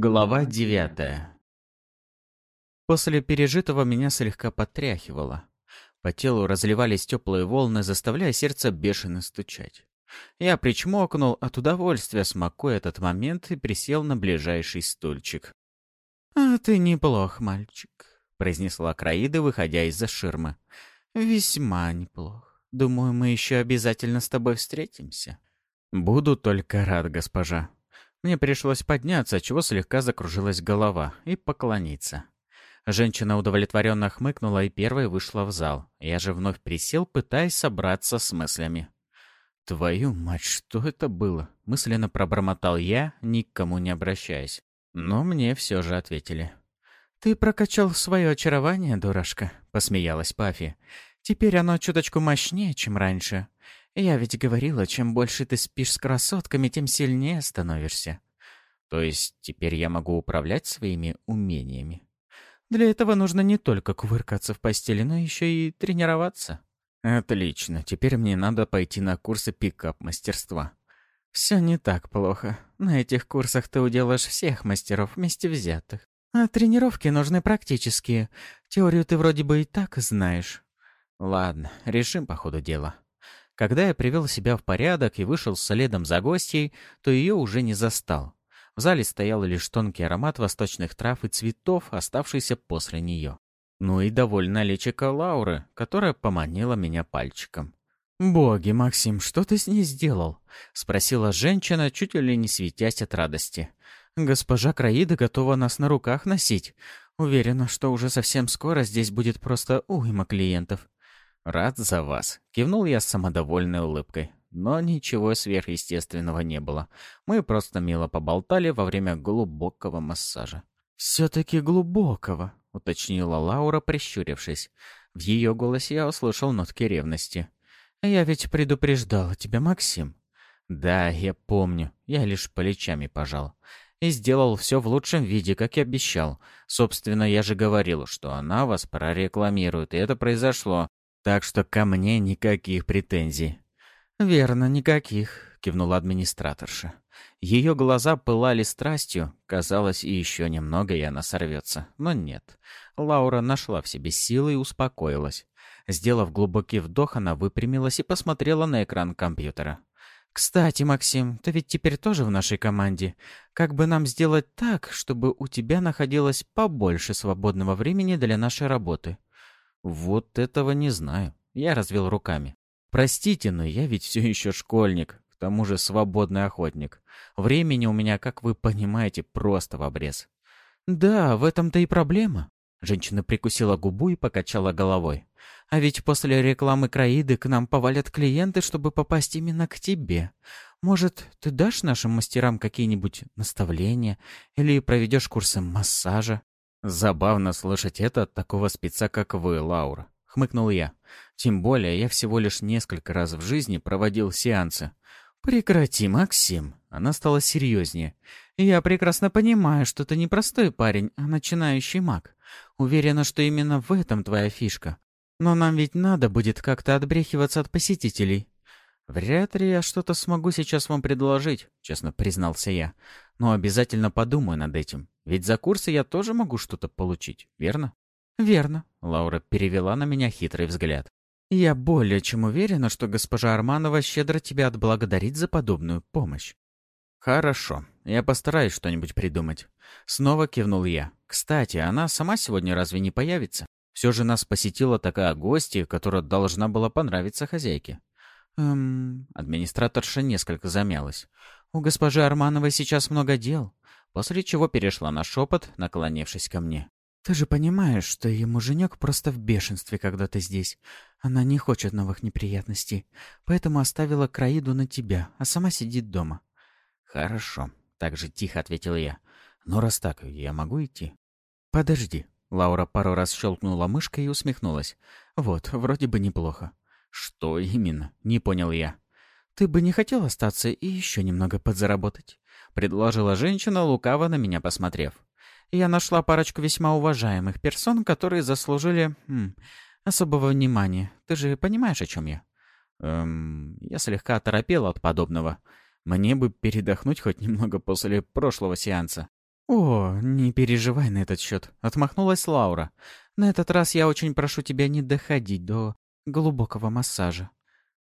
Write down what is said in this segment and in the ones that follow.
Глава девятая После пережитого меня слегка потряхивало. По телу разливались теплые волны, заставляя сердце бешено стучать. Я причмокнул от удовольствия, смакуя этот момент, и присел на ближайший стульчик. «А ты неплох, мальчик», — произнесла Краида, выходя из-за ширмы. «Весьма неплох. Думаю, мы еще обязательно с тобой встретимся». «Буду только рад, госпожа», мне пришлось подняться, чего слегка закружилась голова, и поклониться. Женщина удовлетворенно хмыкнула и первой вышла в зал. Я же вновь присел, пытаясь собраться с мыслями. «Твою мать, что это было?» — мысленно пробормотал я, никому не обращаясь. Но мне все же ответили. «Ты прокачал свое очарование, дурашка», — посмеялась Пафи. «Теперь оно чуточку мощнее, чем раньше. Я ведь говорила, чем больше ты спишь с красотками, тем сильнее становишься. То есть теперь я могу управлять своими умениями. Для этого нужно не только кувыркаться в постели, но еще и тренироваться. Отлично, теперь мне надо пойти на курсы пикап-мастерства. Все не так плохо. На этих курсах ты уделаешь всех мастеров вместе взятых. А тренировки нужны практические. Теорию ты вроде бы и так знаешь. Ладно, решим по ходу дела. Когда я привел себя в порядок и вышел следом за гостьей, то ее уже не застал. В зале стоял лишь тонкий аромат восточных трав и цветов, оставшийся после нее. Ну и довольно личико Лауры, которая поманила меня пальчиком. «Боги, Максим, что ты с ней сделал?» — спросила женщина, чуть ли не светясь от радости. «Госпожа Краида готова нас на руках носить. Уверена, что уже совсем скоро здесь будет просто уйма клиентов. «Рад за вас», — кивнул я с самодовольной улыбкой. Но ничего сверхъестественного не было. Мы просто мило поболтали во время глубокого массажа. «Все-таки глубокого», — уточнила Лаура, прищурившись. В ее голосе я услышал нотки ревности. «Я ведь предупреждала тебя, Максим». «Да, я помню. Я лишь плечами пожал. И сделал все в лучшем виде, как и обещал. Собственно, я же говорил, что она вас прорекламирует, и это произошло. Так что ко мне никаких претензий. «Верно, никаких», — кивнула администраторша. Ее глаза пылали страстью, казалось, и еще немного, и она сорвется. Но нет. Лаура нашла в себе силы и успокоилась. Сделав глубокий вдох, она выпрямилась и посмотрела на экран компьютера. «Кстати, Максим, ты ведь теперь тоже в нашей команде. Как бы нам сделать так, чтобы у тебя находилось побольше свободного времени для нашей работы?» Вот этого не знаю. Я развел руками. Простите, но я ведь все еще школьник, к тому же свободный охотник. Времени у меня, как вы понимаете, просто в обрез. Да, в этом-то и проблема. Женщина прикусила губу и покачала головой. А ведь после рекламы Краиды к нам повалят клиенты, чтобы попасть именно к тебе. Может, ты дашь нашим мастерам какие-нибудь наставления или проведешь курсы массажа? «Забавно слышать это от такого спеца, как вы, Лаура», — хмыкнул я. «Тем более я всего лишь несколько раз в жизни проводил сеансы». «Прекрати, Максим!» Она стала серьезнее. «Я прекрасно понимаю, что ты не простой парень, а начинающий маг. Уверена, что именно в этом твоя фишка. Но нам ведь надо будет как-то отбрехиваться от посетителей». «Вряд ли я что-то смогу сейчас вам предложить», — честно признался я. «Но обязательно подумаю над этим. Ведь за курсы я тоже могу что-то получить, верно? Верно. Лаура перевела на меня хитрый взгляд. Я более чем уверена, что госпожа Арманова щедро тебя отблагодарит за подобную помощь. Хорошо, я постараюсь что-нибудь придумать. Снова кивнул я. Кстати, она сама сегодня разве не появится? Все же нас посетила такая гостья, которая должна была понравиться хозяйке. Эм, администраторша несколько замялась. У госпожи Армановой сейчас много дел после чего перешла на шепот, наклонившись ко мне. «Ты же понимаешь, что ее муженек просто в бешенстве, когда ты здесь. Она не хочет новых неприятностей, поэтому оставила Краиду на тебя, а сама сидит дома». «Хорошо», — так же тихо ответил я. «Но раз так, я могу идти?» «Подожди». Лаура пару раз щелкнула мышкой и усмехнулась. «Вот, вроде бы неплохо». «Что именно?» — не понял я. «Ты бы не хотел остаться и еще немного подзаработать?» — предложила женщина, лукаво на меня посмотрев. «Я нашла парочку весьма уважаемых персон, которые заслужили... М, особого внимания. Ты же понимаешь, о чем я?» «Эм...» Я слегка оторопел от подобного. Мне бы передохнуть хоть немного после прошлого сеанса. «О, не переживай на этот счет», — отмахнулась Лаура. «На этот раз я очень прошу тебя не доходить до глубокого массажа.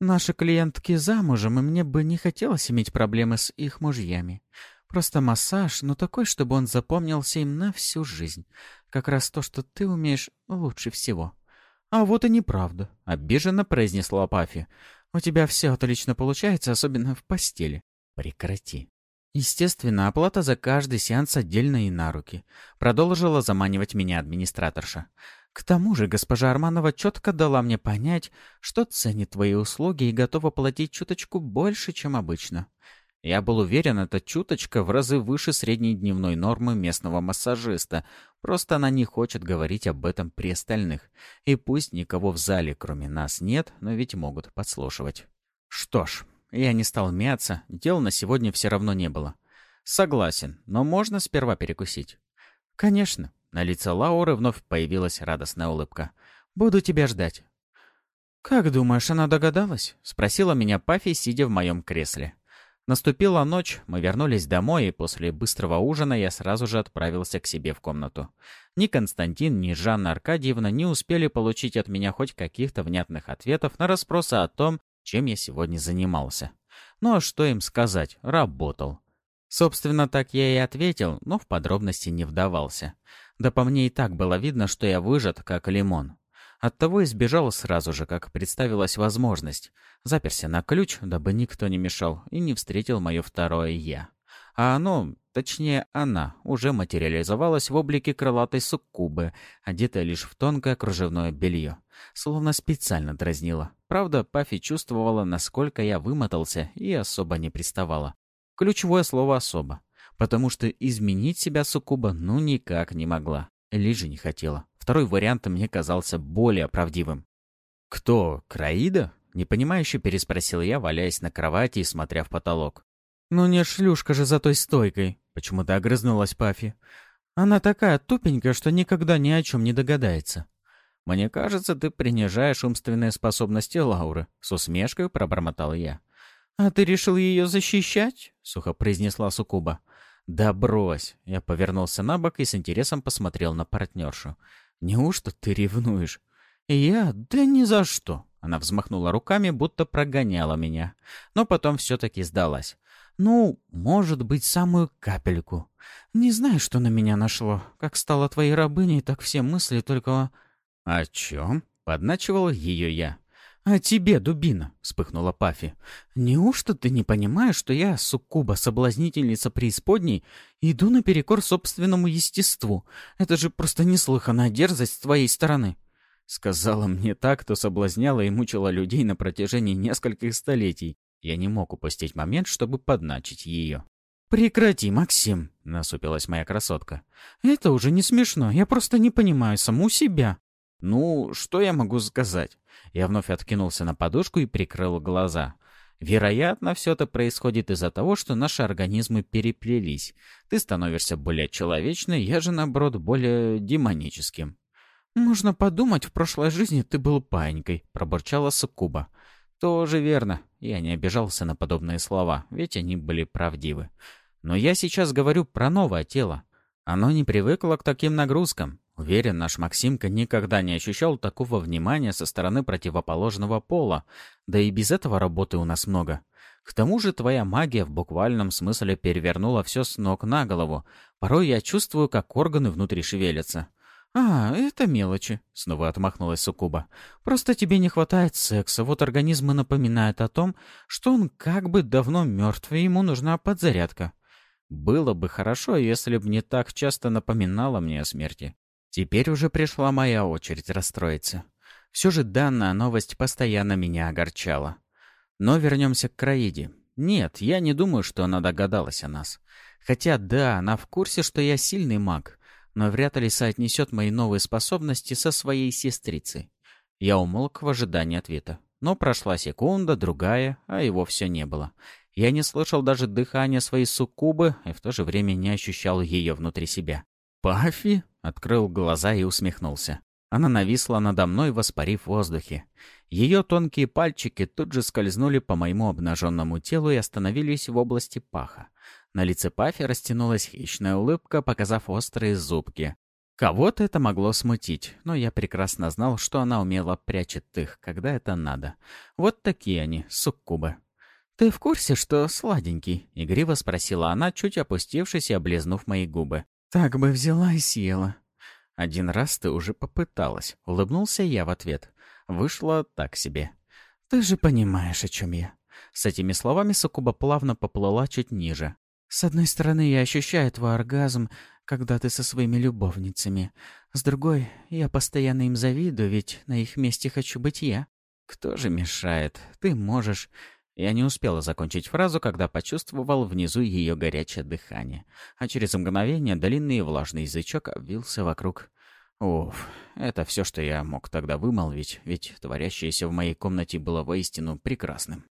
Наши клиентки замужем, и мне бы не хотелось иметь проблемы с их мужьями. Просто массаж, но такой, чтобы он запомнился им на всю жизнь. Как раз то, что ты умеешь лучше всего». «А вот и неправда», — обиженно произнесла Пафи. «У тебя все отлично получается, особенно в постели». «Прекрати». Естественно, оплата за каждый сеанс отдельно и на руки. Продолжила заманивать меня администраторша. К тому же госпожа Арманова четко дала мне понять, что ценит твои услуги и готова платить чуточку больше, чем обычно. Я был уверен, эта чуточка в разы выше средней дневной нормы местного массажиста. Просто она не хочет говорить об этом при остальных. И пусть никого в зале, кроме нас, нет, но ведь могут подслушивать. Что ж, я не стал мяться, дел на сегодня все равно не было. Согласен, но можно сперва перекусить. Конечно. На лице Лауры вновь появилась радостная улыбка. Буду тебя ждать. «Как думаешь, она догадалась?» — спросила меня Пафи, сидя в моем кресле. Наступила ночь, мы вернулись домой, и после быстрого ужина я сразу же отправился к себе в комнату. Ни Константин, ни Жанна Аркадьевна не успели получить от меня хоть каких-то внятных ответов на расспросы о том, чем я сегодня занимался. Ну а что им сказать? Работал. Собственно, так я и ответил, но в подробности не вдавался. Да по мне и так было видно, что я выжат, как лимон. Оттого избежал сразу же, как представилась возможность. Заперся на ключ, дабы никто не мешал, и не встретил мое второе «я». А оно, точнее она, уже материализовалась в облике крылатой суккубы, одетая лишь в тонкое кружевное белье. Словно специально дразнила. Правда, Пафи чувствовала, насколько я вымотался, и особо не приставала. Ключевое слово «особо». Потому что изменить себя суккуба ну никак не могла. Же не хотела. Второй вариант мне казался более правдивым. «Кто? Краида?» — непонимающе переспросил я, валяясь на кровати и смотря в потолок. «Ну не шлюшка же за той стойкой!» — почему-то огрызнулась Пафи. «Она такая тупенькая, что никогда ни о чем не догадается». «Мне кажется, ты принижаешь умственные способности Лауры», — с усмешкой пробормотал я. «А ты решил ее защищать?» — сухо произнесла Сукуба. «Да брось!» — я повернулся на бок и с интересом посмотрел на партнершу. «Неужто ты ревнуешь?» «Я? Да ни за что!» Она взмахнула руками, будто прогоняла меня. Но потом все-таки сдалась. «Ну, может быть, самую капельку. Не знаю, что на меня нашло. Как стала твоей рабыней, так все мысли только...» «О чем?» — подначивал ее я. «А тебе, дубина!» — вспыхнула Пафи. «Неужто ты не понимаешь, что я, суккуба, соблазнительница преисподней, иду наперекор собственному естеству? Это же просто неслыханная дерзость с твоей стороны!» Сказала мне так, кто соблазняла и мучила людей на протяжении нескольких столетий. Я не мог упустить момент, чтобы подначить ее. «Прекрати, Максим!» — насупилась моя красотка. «Это уже не смешно, я просто не понимаю саму себя». «Ну, что я могу сказать?» Я вновь откинулся на подушку и прикрыл глаза. Вероятно, все это происходит из-за того, что наши организмы переплелись. Ты становишься более человечной, я же, наоборот, более демоническим. «Можно подумать, в прошлой жизни ты был паинькой», — пробурчала Суккуба. «Тоже верно». Я не обижался на подобные слова, ведь они были правдивы. Но я сейчас говорю про новое тело. Оно не привыкло к таким нагрузкам. Уверен, наш Максимка никогда не ощущал такого внимания со стороны противоположного пола, да и без этого работы у нас много. К тому же твоя магия в буквальном смысле перевернула все с ног на голову. Порой я чувствую, как органы внутри шевелятся. «А, это мелочи», — снова отмахнулась Сукуба. «Просто тебе не хватает секса, вот организм и напоминает о том, что он как бы давно мертв, и ему нужна подзарядка». «Было бы хорошо, если бы не так часто напоминала мне о смерти. Теперь уже пришла моя очередь расстроиться. Все же данная новость постоянно меня огорчала. Но вернемся к Краиде. Нет, я не думаю, что она догадалась о нас. Хотя да, она в курсе, что я сильный маг, но вряд ли соотнесет мои новые способности со своей сестрицей. Я умолк в ожидании ответа. Но прошла секунда, другая, а его все не было. Я не слышал даже дыхания своей суккубы и в то же время не ощущал ее внутри себя. «Пафи?» — открыл глаза и усмехнулся. Она нависла надо мной, воспарив в воздухе. Ее тонкие пальчики тут же скользнули по моему обнаженному телу и остановились в области паха. На лице Пафи растянулась хищная улыбка, показав острые зубки. Кого-то это могло смутить, но я прекрасно знал, что она умело прячет их, когда это надо. Вот такие они, суккубы. «Ты в курсе, что сладенький?» — игриво спросила она, чуть опустившись и облизнув мои губы. «Так бы взяла и съела». «Один раз ты уже попыталась», — улыбнулся я в ответ. Вышло так себе. «Ты же понимаешь, о чем я». С этими словами Сукуба плавно поплыла чуть ниже. «С одной стороны, я ощущаю твой оргазм, когда ты со своими любовницами. С другой, я постоянно им завидую, ведь на их месте хочу быть я. Кто же мешает? Ты можешь. Я не успела закончить фразу, когда почувствовал внизу ее горячее дыхание, а через мгновение длинный влажный язычок обвился вокруг. Уф, это все, что я мог тогда вымолвить, ведь творящееся в моей комнате было воистину прекрасным.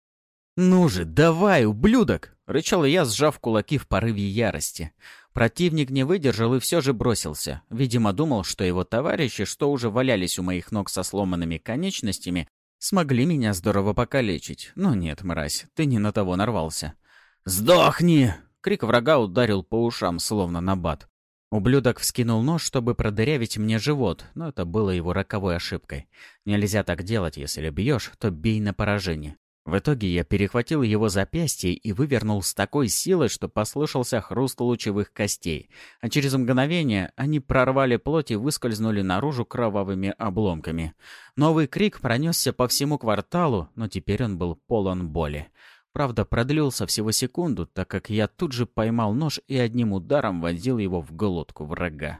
«Ну же, давай, ублюдок!» — рычал я, сжав кулаки в порыве ярости. Противник не выдержал и все же бросился. Видимо, думал, что его товарищи, что уже валялись у моих ног со сломанными конечностями, смогли меня здорово покалечить. Но нет, мразь, ты не на того нарвался. «Сдохни!» — крик врага ударил по ушам, словно набат. Ублюдок вскинул нож, чтобы продырявить мне живот, но это было его роковой ошибкой. Нельзя так делать, если бьешь, то бей на поражение. В итоге я перехватил его запястье и вывернул с такой силой, что послышался хруст лучевых костей, а через мгновение они прорвали плоть и выскользнули наружу кровавыми обломками. Новый крик пронесся по всему кварталу, но теперь он был полон боли. Правда, продлился всего секунду, так как я тут же поймал нож и одним ударом вонзил его в глотку врага.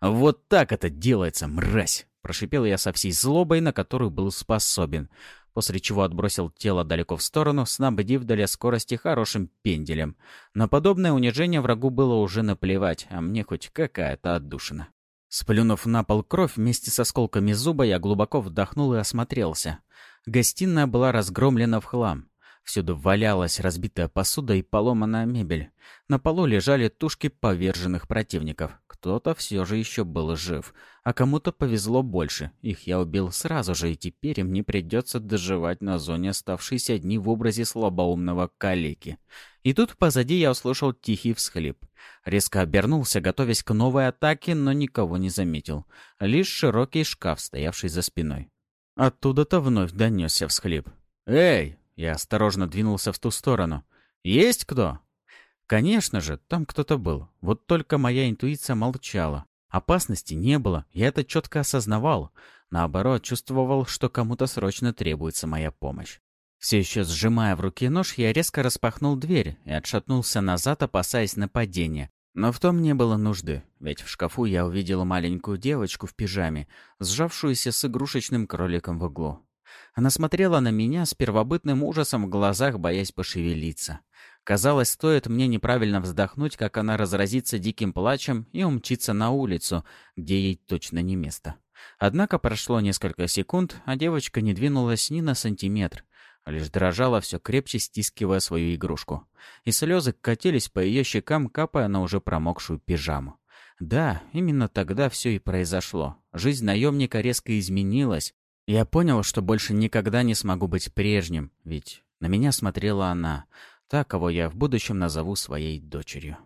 «Вот так это делается, мразь!» — прошипел я со всей злобой, на которую был способен после чего отбросил тело далеко в сторону, снабдив для скорости хорошим пенделем. На подобное унижение врагу было уже наплевать, а мне хоть какая-то отдушина. Сплюнув на пол кровь вместе с осколками зуба, я глубоко вдохнул и осмотрелся. Гостиная была разгромлена в хлам. Всюду валялась разбитая посуда и поломанная мебель. На полу лежали тушки поверженных противников. Кто-то все же еще был жив, а кому-то повезло больше. Их я убил сразу же, и теперь им не придется доживать на зоне оставшиеся дни в образе слабоумного калеки. И тут позади я услышал тихий всхлип. Резко обернулся, готовясь к новой атаке, но никого не заметил. Лишь широкий шкаф, стоявший за спиной. Оттуда-то вновь донесся всхлип. «Эй!» Я осторожно двинулся в ту сторону. «Есть кто?» Конечно же, там кто-то был. Вот только моя интуиция молчала. Опасности не было, я это четко осознавал. Наоборот, чувствовал, что кому-то срочно требуется моя помощь. Все еще сжимая в руке нож, я резко распахнул дверь и отшатнулся назад, опасаясь нападения. Но в том не было нужды, ведь в шкафу я увидел маленькую девочку в пижаме, сжавшуюся с игрушечным кроликом в углу. Она смотрела на меня с первобытным ужасом в глазах, боясь пошевелиться. Казалось, стоит мне неправильно вздохнуть, как она разразится диким плачем и умчится на улицу, где ей точно не место. Однако прошло несколько секунд, а девочка не двинулась ни на сантиметр, а лишь дрожала, все крепче стискивая свою игрушку. И слезы катились по ее щекам, капая на уже промокшую пижаму. Да, именно тогда все и произошло. Жизнь наемника резко изменилась, я понял, что больше никогда не смогу быть прежним, ведь на меня смотрела она, та, кого я в будущем назову своей дочерью.